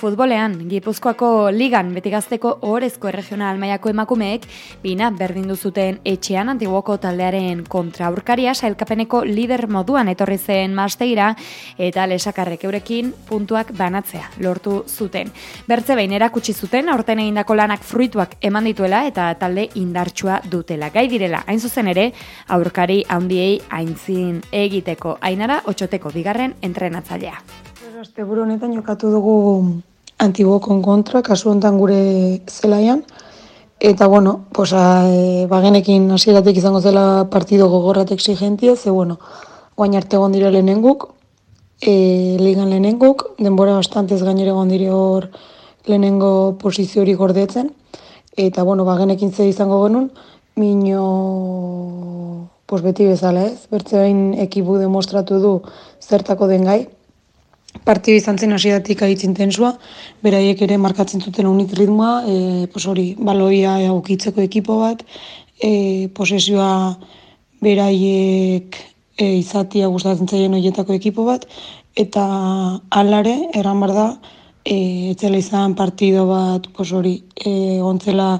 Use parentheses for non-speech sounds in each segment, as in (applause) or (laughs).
Futbolean, Gipuzkoako ligan betigazteko ohorezko erregional mailako emakumeek bina berdindu zuten etxean antiguoko taldearen kontra aurkaria sailkapeneko lider moduan etorri zen masteira eta lesakarrek eurekin puntuak banatzea lortu zuten. Bertze behin erakutsi zuten aurten egindako lanak fruituak eman dituela eta talde indartsua dutela. Gai direla, hain zuzen ere, aurkari handiei aintzin egiteko. Ainara, otxoteko bigarren entrenatzailea. Aste buru honetan jokatu dugu antibokon kontra, kasu honetan gure zelaian. Eta, bueno, posa, e, bagenekin hasieratik izango zela partido gogorrat exigentia, ze, bueno, guain arte gondire lehenenguk, e, ligan lehenenguk, denbora bastantez gainere gondire hor lehenengo posizio hori gordetzen. Eta, bueno, bagenekin ze izango genuen, mino, pos beti bezala ez, bertze bain ekibu demostratu du zertako den gai, Partio izan zen hasiatik aitz intensua, beraiek ere markatzen zuten unit ritmoa, e, pos hori, baloia aukitzeko ekipo bat, e, posesioa beraiek e, izatia gustatzen zaien horietako ekipo bat, eta alare, erran bar da, e, etzela izan partido bat, pos hori, e, ontzela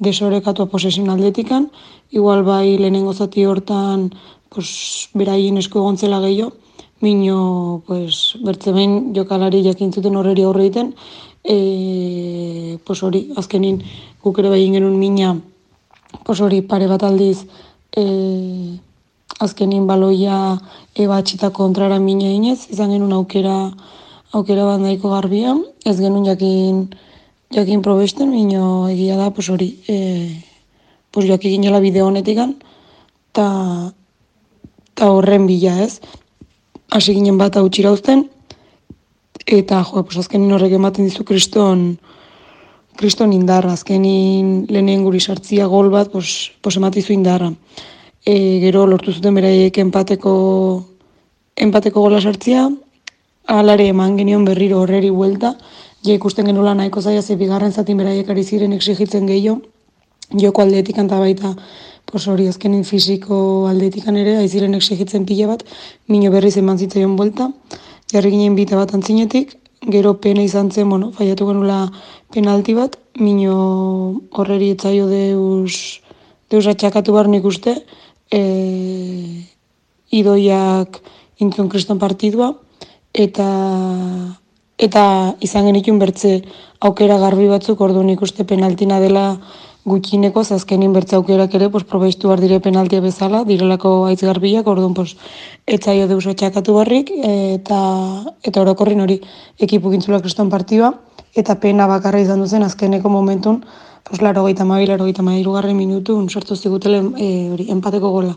desorekatua posesion aldetikan, igual bai lehenengo zati hortan, pos, beraien esko egontzela gehiago, Mino, pues, bertze behin jokalari jakintzuten horreri aurre egiten, e, pues hori, azkenin guk ere behin genuen mina, pues hori, pare bat aldiz, e, azkenin baloia ebatxita kontrara mina inez, izan genuen aukera, aukera bat nahiko garbia, ez genuen jakin, jakin probesten, mino egia da, pues hori, e, pues jakin jala bideo honetik ta, ta horren bila ez, hasi ginen bat hau txirauzten, eta jo, pues azkenin horrek ematen dizu kriston, kriston indarra, azkenin lehenen guri sartzia gol bat, pues, pues ematizu indarra. E, gero lortu zuten beraiek enpateko, enpateko gola sartzia, alare eman genion berriro horreri buelta, ja ikusten genula nahiko zaila ze bigarren zatin beraiek ari ziren exigitzen gehiago, joko aldetik anta baita pos hori azkenin fisiko aldetikan ere, aiziren exigitzen pila bat, mino berriz eman zitzaion buelta, jarri ginen bita bat antzinetik, gero pena izan zen, bueno, faiatu genula penalti bat, mino horreri etzaio deus, deus atxakatu bar nik uste, e, idoiak intzun kriston partidua, eta eta izan genitun bertze aukera garbi batzuk, ordu nik uste penaltina dela gutxineko azkenin bertze aukerak ere pues probaistu bar dire penaltia bezala direlako aitz garbiak orduan pues etzaio deus atxakatu barrik eta eta orokorrin hori ekipu gintzula kriston partida eta pena bakarra izan duzen azkeneko momentun pues laro gaita mabil, laro gaita garren minutu sortu zigutele e, hori empateko gola.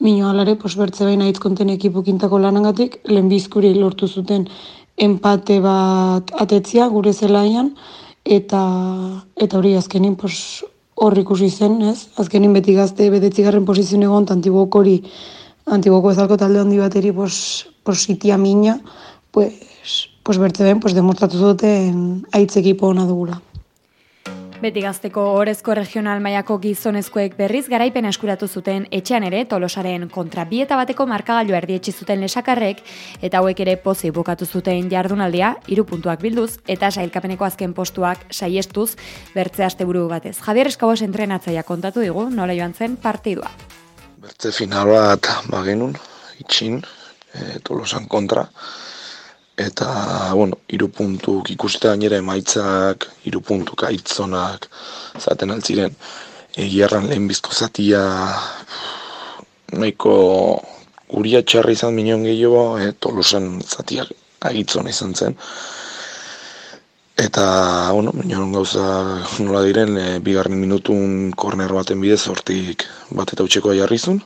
Minu alare pues bertze baina aitz konten ekipu kintako lanangatik lehenbizkuri lortu zuten empate bat atetzia gure zelaian eta eta hori azkenin pues hor ikusi zen, ez? Azkenin beti gazte bedetzigarren posizio egon, antiboko hori, antiboko ezalko talde handi bateri, pos, pos sitia mina, pues, pues bertze ben, pues demostratu zuten aitz ekipo hona dugula. Beti gazteko orezko regional mailako gizonezkoek berriz garaipen eskuratu zuten etxean ere tolosaren kontra bieta bateko markagailu erdietsi zuten lesakarrek eta hauek ere pozi bukatu zuten jardunaldia, hiru puntuak bilduz eta sailkapeneko azken postuak saiestuz bertze asteburu batez. Javier Eskabos entrenatzaia kontatu digu nola joan zen partidua. Bertze final bat bagenun, itxin, e, tolosan kontra, eta, bueno, irupuntuk ikusita gainera emaitzak, irupuntuk aitzonak, zaten altziren, egiarran lehen bizko zatia, nahiko guria txarri izan minion gehiago, e, tolosan zatia agitzona izan zen. Eta, bueno, minion gauza nola diren, e, bigarren minutun korner baten bidez, hortik bat eta utxekoa jarrizun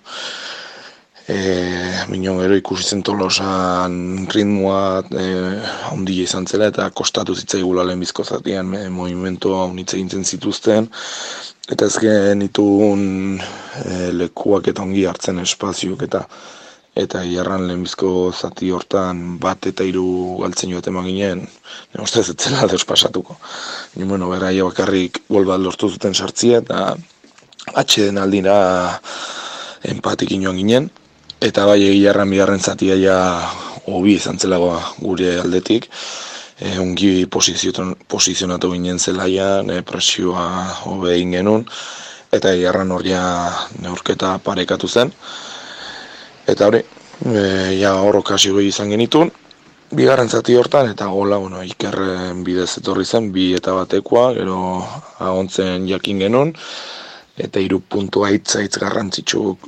e, minon gero ikusi zen tolosan ritmoa e, ondi izan zela eta kostatu zitzaigula lehen bizko zatian e, movimentoa unitze gintzen zituzten. Eta ezken itun e, lekuak eta ongi hartzen espazioak eta eta jarran lehenbizko zati hortan bat eta hiru galtzen joate eman ginen, ne uste ez etzela deus pasatuko. Ni bueno, beraia bakarrik gol bat lortu zuten sartzia eta atxe den aldira empatik inoan ginen, Eta bai egiarran bigarren zatia ja hobi izan zelagoa gure aldetik. e, ungi posizionatu ginen zelaian, e, presioa hobe genuen, eta egarran horria neurketa parekatu zen. Eta hori, e, ja horrok hasi izan genitun, bigarren zati hortan, eta gola, bueno, ikerren bidez etorri zen, bi eta batekoa, gero agontzen jakin genuen, eta hiru puntu aitzaitz garrantzitsu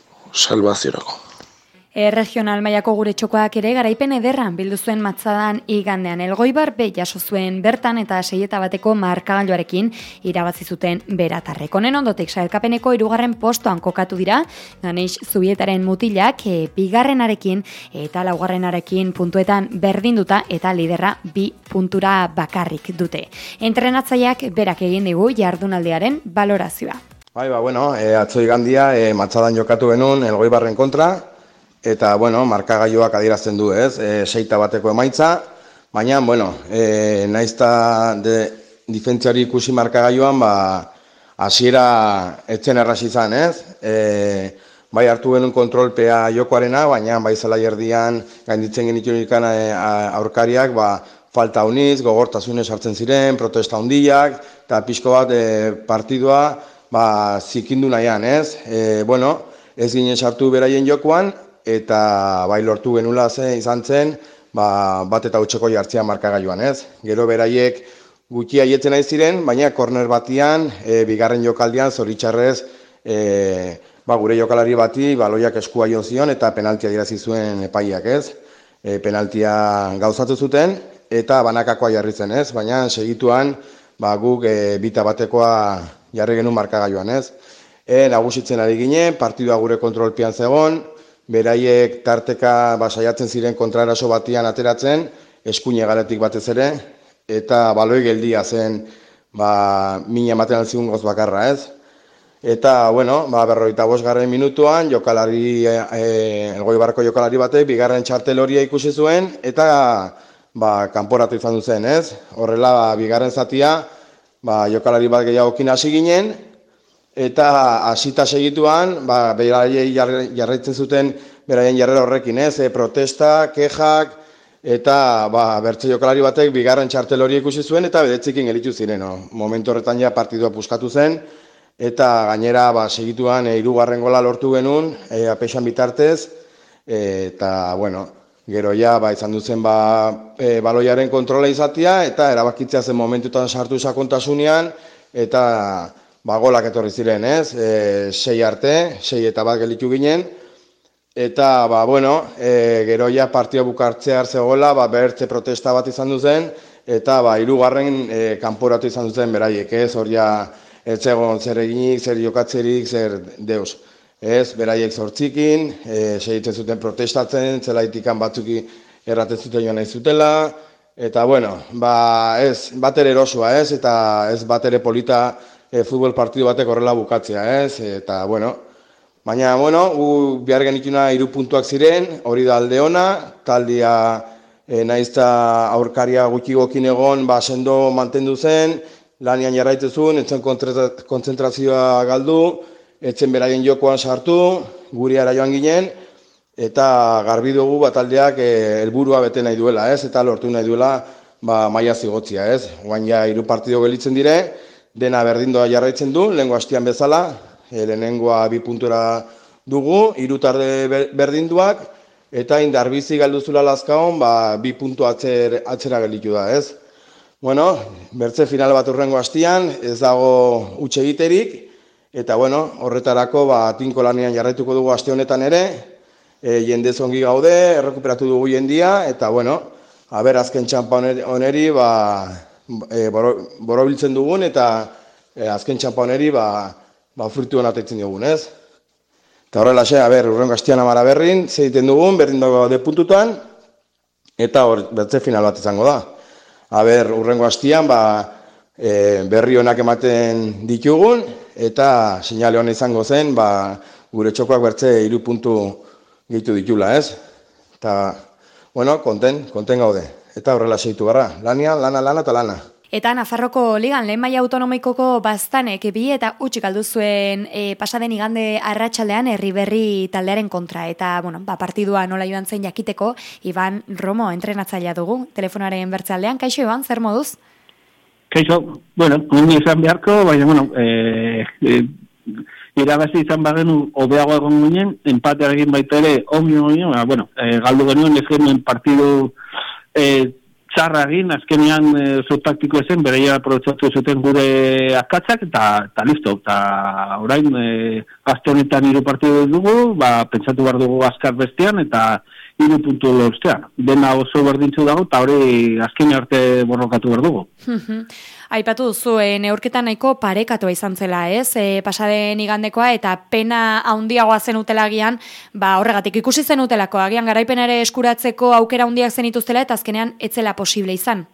salvaziorako. Erregional mailako gure txokoak ere garaipen ederran bildu zuen matzadan igandean elgoibar be jaso zuen bertan eta seieta bateko markagailuarekin irabazi zuten beratarrek. Honen ondotik sailkapeneko irugarren postoan kokatu dira, ganeix zubietaren mutilak e, bigarrenarekin eta laugarrenarekin puntuetan berdinduta eta liderra bi puntura bakarrik dute. Entrenatzaileak berak egin digu jardunaldiaren valorazioa. Bai, ba, bueno, e, atzo igandia e, matzadan jokatu genuen elgoibarren kontra, eta bueno, markagailuak adierazten du, ez? E, seita bateko emaitza, baina bueno, e, naizta de difentziari ikusi markagailuan, ba hasiera etzen erras izan, ez? E, bai hartu genuen kontrolpea jokoarena, baina bai zela erdian gainditzen genituen ikana e, aurkariak, ba, falta uniz, gogortasunez hartzen ziren, protesta hundiak, eta pixko bat e, partidua ba, zikindu nahian, ez? E, bueno, ez ginen sartu beraien jokoan, eta bai lortu genula zen izan zen, ba, bat eta utxeko jartzea markagailuan, ez? Gero beraiek gutxi aietzen nahi ziren, baina korner batian, e, bigarren jokaldian, zoritxarrez, e, ba, gure jokalari bati, baloiak eskua jo zion, eta penaltia dirazi zuen epaiak, ez? E, penaltia gauzatu zuten, eta banakakoa jarri zen, ez? Baina segituan, ba, guk e, bita batekoa jarri genuen markagailuan, ez? E, nagusitzen ari ginen, partidua gure kontrolpian zegoen, beraiek tarteka ba, saiatzen ziren kontraraso batian ateratzen, eskuine galetik batez ere, eta baloi geldia zen ba, mina ematen alzigun goz bakarra ez. Eta, bueno, ba, berroita bosgarren minutuan, jokalari, e, e, elgoi barko jokalari batek, bigarren txartel horia ikusi zuen, eta ba, kanporatu izan duzen, ez? Horrela, ba, bigarren zatia, ba, jokalari bat gehiago hasi ginen, eta hasita segituan, ba, beraiei jarraitzen zuten beraien jarrera horrekin, ez, e, protesta, kejak, eta ba, bertze jokalari batek bigarren txartel hori ikusi zuen, eta bedetzikin gelitu ziren, no? momentu horretan ja partidua puskatu zen, eta gainera ba, segituan e, irugarren gola lortu genuen, e, apexan bitartez, e, eta, bueno, gero ja, ba, izan duzen ba, e, baloiaren kontrola izatea, eta erabakitzea zen momentutan sartu sakontasunean, eta ba, golak etorri ziren, ez? E, sei arte, sei eta bat gelitu ginen, eta, ba, bueno, e, gero ja partio bukartzea zegoela, ba, bertze protesta bat izan duzen, eta, ba, irugarren e, kanporatu izan duzen beraiek, ez? Hor ja, ez egon zer eginik, zer jokatzerik, zer deus. Ez, beraiek zortzikin, e, segitzen zuten protestatzen, zelaitikan batzuki erraten zuten joan nahi zutela, eta, bueno, ba, ez, bat ere erosua, ez, eta ez bat ere polita, e, futbol partidu batek horrela bukatzea, ez? Eta, bueno, baina, bueno, gu behar genituna iru puntuak ziren, hori da alde ona, taldia e, naizta aurkaria gutxi gokin egon, ba, sendo mantendu zen, lanian jarraitzen zuen, etzen kontzentrazioa galdu, etzen beraien jokoan sartu, guri ara joan ginen, eta garbi dugu bataldeak e, helburua bete nahi duela, ez? Eta lortu nahi duela ba, maia zigotzia, ez? Guain ja, iru partido gelitzen dire, dena berdindoa jarraitzen du, lehenko hastian bezala, e, lehenengoa bi puntura dugu, irutarde berdinduak, eta indar bizi galduzula lazkaon, ba, bi puntu atzer, atzera gelitu da, ez? Bueno, bertze final bat urrengo hastian, ez dago utxe egiterik, eta bueno, horretarako ba, tinko lanian jarraituko dugu aste honetan ere, e, jende zongi gaude, errekuperatu dugu jendia, eta bueno, haber azken txampa oneri, ba, e, borobiltzen dugun eta e, azken txampa honeri ba, ba frutu hona tetzen dugun, ez? Eta horrela xe, a ber, urrengo astian amara berrin, zeiten dugun, berdin dago de puntutan, eta hor, bertze final bat izango da. A ber, urrengo astian, ba, e, berri honak ematen ditugun, eta sinale hona izango zen, ba, gure txokoak bertze iru puntu gehitu ditula, ez? Eta, bueno, konten, konten gaude eta horrela seitu gara. Lania, lana, lana eta lana. Eta Nafarroko ligan lehen maia autonomikoko baztanek bi eta utxik aldu zuen e, pasaden igande arratsaldean herri berri taldearen kontra. Eta, bueno, ba, partidua nola joan zen jakiteko, Iban Romo entrenatzailea dugu, telefonaren bertzaldean. Kaixo, Iban, zer moduz? Kaixo, bueno, ungi izan beharko, baina, bueno, e, e, irabazi izan bagenu obeago egon ginen, empate egin baita ere, ongi ba, bueno, e, galdu genuen ez genuen partidu e, txarra egin, azkenean e, zo taktiko ezen, bereia aprobetsatu zuten gure akatzak, eta, eta listo, eta orain, e, azte honetan iru partidu dugu, ba, pentsatu behar dugu azkar bestean, eta iru puntu lortzea. Dena oso berdintzu dago, eta hori azken arte borrokatu behar dugu. Aipatu duzu, e, neurketan nahiko parekatua izan zela, ez? E, pasaden igandekoa eta pena handiagoa zen utelagian, ba, horregatik ikusi zen utelako, agian garaipen ere eskuratzeko aukera handiak zen ituztela eta azkenean etzela posible izan.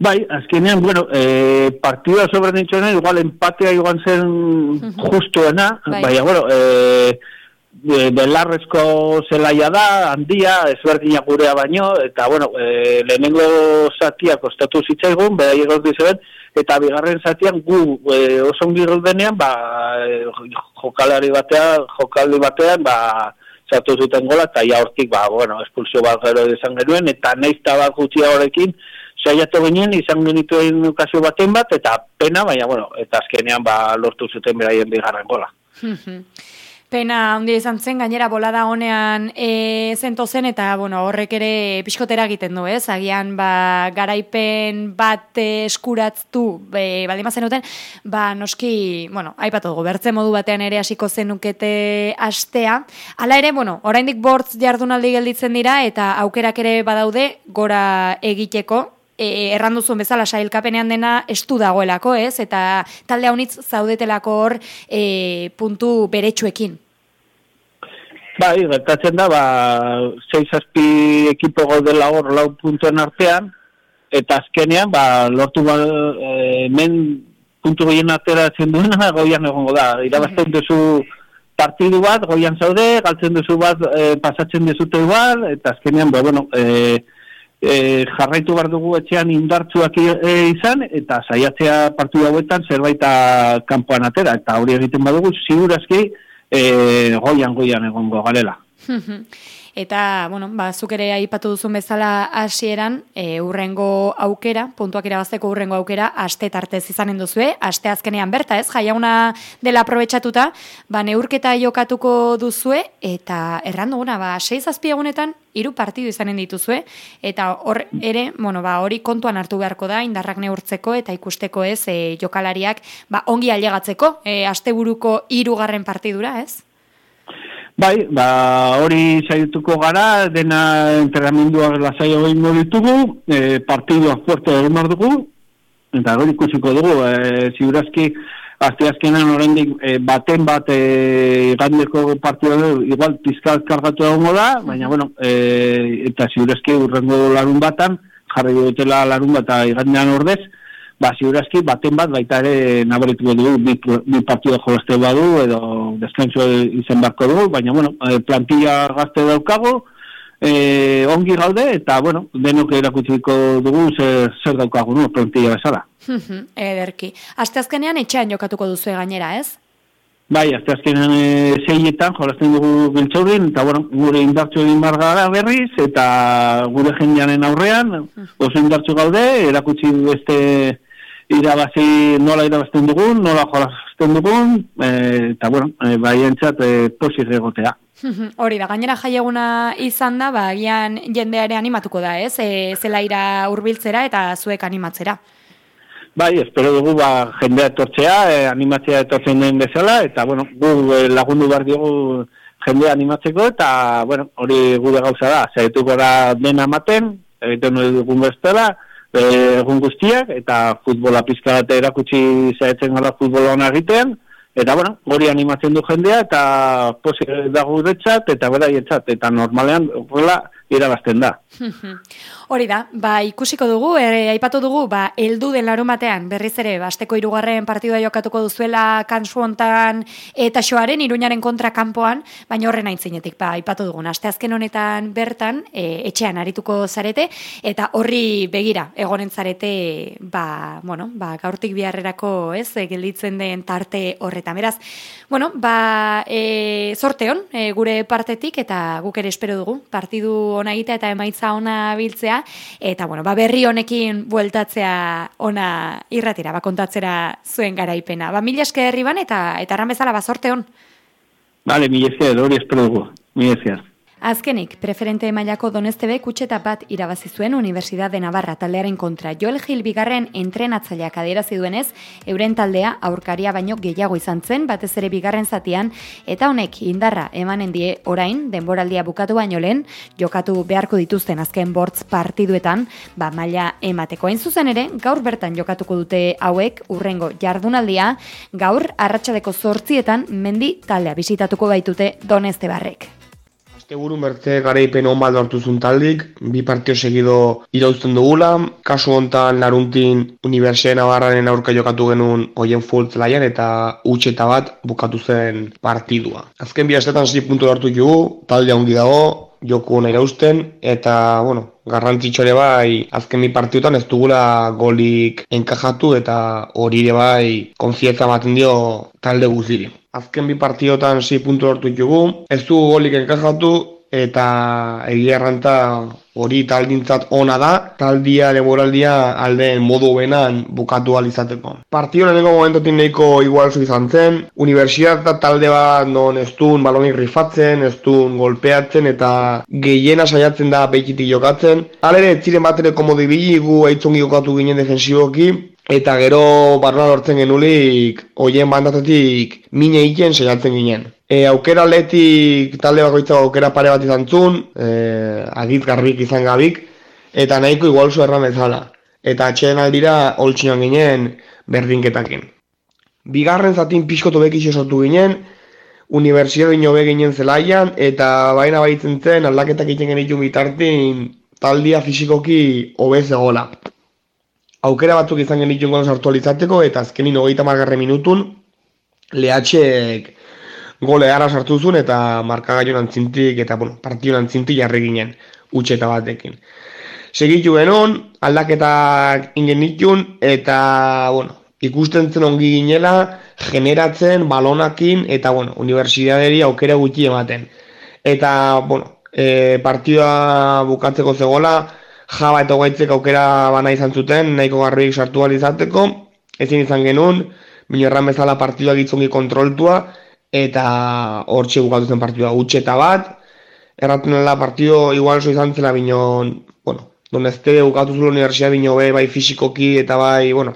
Bai, azkenean, bueno, e, partida sobre igual empatea igual zen justuena, bai, bai bueno, e, e, belarrezko zelaia da, handia, ezberdinak gurea baino, eta, bueno, e, lehenengo zatia kostatu zitzaigun, bera egoz dizeben, eta bigarren zatian gu e, oso ongi denean, ba, e, jokalari batean, jokalari batean, ba, zatu zuten gola, eta ja hortik, ba, bueno, espulsio bat gero izan genuen, eta neizta bat gutxia horrekin, saiatu ginen, izan genituen okazio baten bat, eta pena, baina, bueno, eta azkenean, ba, lortu zuten beraien bigarren gola. Pena handia izan zen, gainera bolada honean e, zento zen, eta bueno, horrek ere piskotera egiten du, ez? Agian ba, garaipen bat eskuratztu, be, baldin mazen duten, ba, noski, bueno, aipatu dugu, bertze modu batean ere hasiko zenukete astea. Hala ere, bueno, oraindik bortz jardunaldi gelditzen dira, eta aukerak ere badaude gora egiteko, e, erranduzun bezala sailkapenean dena estu dagoelako, ez? Eta talde haunitz zaudetelako hor e, puntu beretsuekin. Bai, gertatzen da, ba, 6 ekipo gaudela hor lau puntuen artean, eta azkenean, ba, lortu ba, e, men puntu gehien ateratzen duena, goian egongo da. Irabazten mm duzu partidu bat, goian zaude, galtzen duzu bat, e, pasatzen duzute igual, eta azkenean, ba, bueno, e, e, jarraitu behar dugu etxean indartzuak e, izan, eta saiatzea partu hauetan zerbaita kanpoan atera, eta hori egiten badugu, ziurazki e, goian goian egongo garela. (laughs) Eta, bueno, ba, zuk ere aipatu duzun bezala hasieran e, urrengo aukera, puntuak irabazteko urrengo aukera, aste tartez izanen duzue, aste azkenean berta ez, jaiauna dela aprobetsatuta, ba, neurketa jokatuko duzue, eta erranduguna, ba, seiz azpiegunetan, hiru partidu izanen dituzue, eta hor ere, bueno, ba, hori kontuan hartu beharko da, indarrak neurtzeko, eta ikusteko ez, e, jokalariak, ba, ongi ailegatzeko, e, asteburuko hirugarren partidura, ez? Bai, ba, hori saietuko gara, dena entrenamenduak lasai hori ditugu, e, partiduak fuerte egin behar dugu, eta hori ikusiko dugu, e, ziurazki, azte azkenan horrendik e, baten bat e, gandeko partidua dugu, igual pizkal kargatu dago da, baina, bueno, e, eta ziurazki urrengo larun batan, jarri dutela larun bat igandean ordez, ba, ziurazki, baten bat, baita ere nabaritu du, bi, bi partida jolazte badu, edo deskensu izen barko du, baina, bueno, eh, plantilla gazte daukago, e, ongi gaude, eta, bueno, denok erakutsiko dugu zer, zer daukago, no, plantilla bezala. Ederki. Aste azkenean etxean jokatuko duzu gainera, ez? Bai, azte azkenean e, zeietan jolazten dugu biltzaurin, eta bueno, gure indartxo egin bargara berriz, eta gure jendeanen aurrean, oso indartxo gaude, erakutsi beste irabazi nola irabazten dugun, nola jolazten dugun, e, eta bueno, e, bai entzat e, posiz egotea. (laughs) Hori da, gainera jaieguna izan da, ba, gian jendeare animatuko da, ez? E, zela ira urbiltzera eta zuek animatzera. Bai, espero dugu ba, jendea etortzea, e, animatzea etortzen den bezala, eta bueno, gu e, lagundu behar diogu jendea animatzeko, eta bueno, hori gure gauza da, zaituko da dena maten, egiten dugun bestela, egun guztiak, eta futbola pizka bat erakutsi zaetzen gara futbola hona egitean, eta bueno, hori animatzen du jendea, eta posi dago guretzat, eta bera eta normalean, horrela, irabazten da. (laughs) Hori da, ba, ikusiko dugu, ere, aipatu dugu, ba, eldu den larun batean, berriz ere, basteko irugarren partidua jokatuko duzuela kansu hontan eta xoaren iruñaren kontra kanpoan, baina horren aintzinetik, ba, aipatu dugun, asteazken honetan bertan, e, etxean arituko zarete, eta horri begira, egonen zarete, ba, bueno, ba, gaurtik biharrerako, ez, e, gelditzen den tarte horretan. Beraz, bueno, ba, e, sorteon, e, gure partetik, eta guk ere espero dugu, partidu ona egitea eta emaitza ona biltzea, eta bueno, ba, berri honekin bueltatzea ona irratira, ba, kontatzera zuen garaipena. Ba, mila eske herri ban eta eta arran bezala bazorte hon. Vale, mila eske, hori espero dugu. Mila eske. Azkenik, preferente mailako donestebe kutxeta bat irabazi zuen Universidad de Navarra taldearen kontra. Joel Gil bigarren entrenatzaileak adierazi duenez, euren taldea aurkaria baino gehiago izan zen, batez ere bigarren zatian, eta honek indarra emanen die orain, denboraldia bukatu baino lehen, jokatu beharko dituzten azken bortz partiduetan, ba maila emateko hain zuzen ere, gaur bertan jokatuko dute hauek, urrengo jardunaldia, gaur arratsaleko zortzietan mendi taldea bisitatuko baitute doneste barrek. Asteburu merte garaipen on bat hartuzun taldik, bi partio segido irauzten dugula, kasu hontan laruntin Universia Navarraren aurka jokatu genuen oien fultz laian eta utxeta bat bukatu zen partidua. Azken bi astetan 6 puntu hartu dugu, talde ongi dago, joku hona irauzten, eta, bueno, garrantzitsu ere bai, azken bi partiotan ez dugula golik enkajatu eta hori ere bai konfietza baten dio talde guziri. Azken bi partiotan 6 puntu hartu ditugu, ez du golik enkajatu eta egia erranta hori taldintzat ona da, taldia demoraldia aldeen modu benan bukatu izateko. Partio lehenengo momentotin nahiko igualzu izan zen, universitatea talde bat non ez duen balonik rifatzen, ez duen golpeatzen eta gehiena saiatzen da behikitik jokatzen. Halere, ez ziren bat ere komodibili gu eitzongi jokatu ginen defensiboki, Eta gero barna lortzen genulik, hoien bandatetik mine egiten saiatzen ginen. E, aukera letik talde bakoitza aukera pare bat izan zun, e, agit garbik izan gabik, eta nahiko igual zu erran bezala. Eta atxeen aldira holtzinan ginen berdinketakin. Bigarren zatin pixko tobek sortu ginen, Universia dino ginen zelaian, eta baina baitzen zen aldaketak egiten genitu bitartin taldia fizikoki hobez egola aukera batzuk izan genituen gola sartu alizateko, eta azkenin hogeita margarre minutun, lehatxek gole ara sartu zuen, eta markagaion antzintik, eta bueno, partion antzintik jarri ginen, utxeta batekin. Segitu genon, aldaketak ingen nitun, eta, bueno, ikusten zen ongi ginela, generatzen balonakin, eta, bueno, universidaderi aukera gutxi ematen. Eta, bueno, e, partidua bukatzeko zegoela, jaba eta gaitzek aukera bana izan zuten, nahiko garriik sartu izateko, ezin izan genuen, bine erran bezala partidua gitzongi kontroltua, eta hor bukatu zen partidua gutxeta bat, erratu nela partidu igual zo izan zela bino, bueno, donde este bukatu zuen universia bino be, bai fisikoki eta bai, bueno,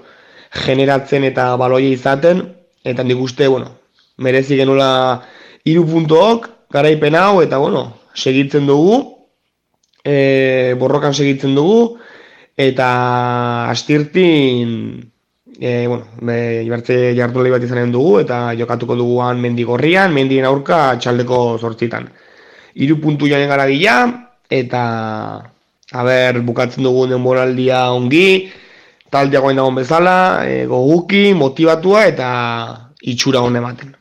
generatzen eta baloia izaten, eta nik uste, bueno, merezi genula iru puntook, garaipen hau, eta bueno, segitzen dugu, e, borrokan segitzen dugu, eta astirtin, e, bueno, be, ibertze jardunaldi bat izanen dugu, eta jokatuko duguan mendigorrian, mendien aurka txaldeko sortzitan. Iru puntu joan gara bila, eta haber, bukatzen dugu denboraldia ongi, taldea goen dagoen bezala, e, goguki, motivatua eta itxura hon ematen.